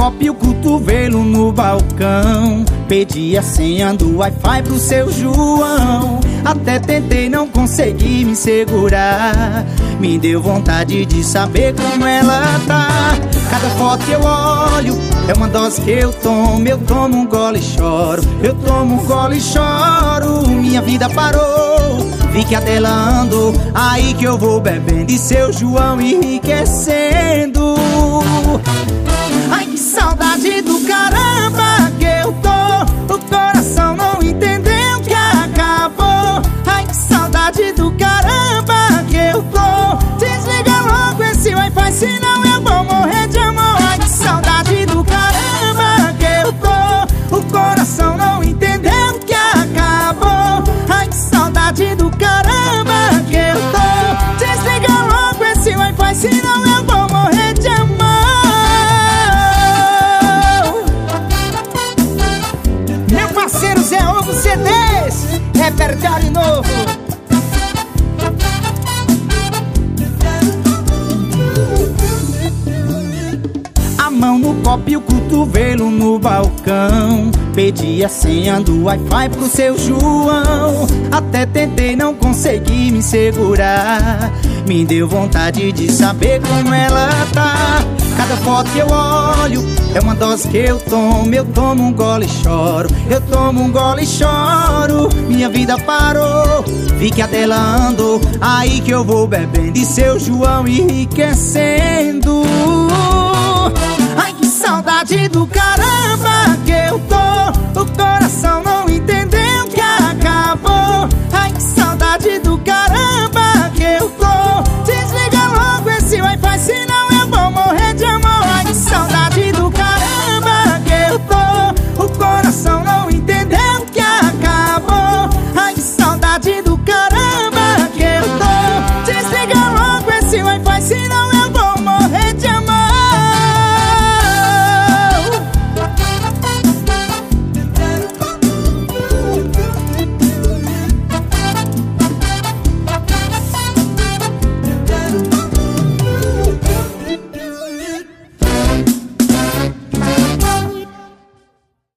copo e o cotovelo no balcão. Pedi a senha do Wi-Fi pro seu João. Até tentei, não consegui me segurar. Me deu vontade de saber como ela tá. Cada foto que eu olho é uma dose que eu tomo. Eu tomo um gole e choro. Eu tomo um gole e choro. Minha vida parou. Vi que a dela andou. Aí que eu vou bebendo E seu João enriquecendo esse Wi-Fi senão eu vou morrer de amor. Meu parceiro Zé Ovo CDs Repertório novo mão no copo e o cotovelo no balcão. Pedi a senha do Wi-Fi pro seu João. Até tentei, não consegui me segurar. Me deu vontade de saber como ela tá. Cada foto que eu olho é uma dose que eu tomo. Eu tomo um gole e choro. Eu tomo um gole e choro. Minha vida parou. Vi que a dela andou. Aí que eu vou bebendo E seu João enriquecendo sorte do caramba que eu tô. O coração não entendeu que acabou. Ai, que saudade do caramba que eu tô. Desliga logo esse wi-fi, senão eu vou morrer de amor. Ai, que saudade do caramba que eu tô. O coração não entendeu que acabou. Ai, que saudade do caramba que eu tô. Desliga logo esse wi-fi, senão eu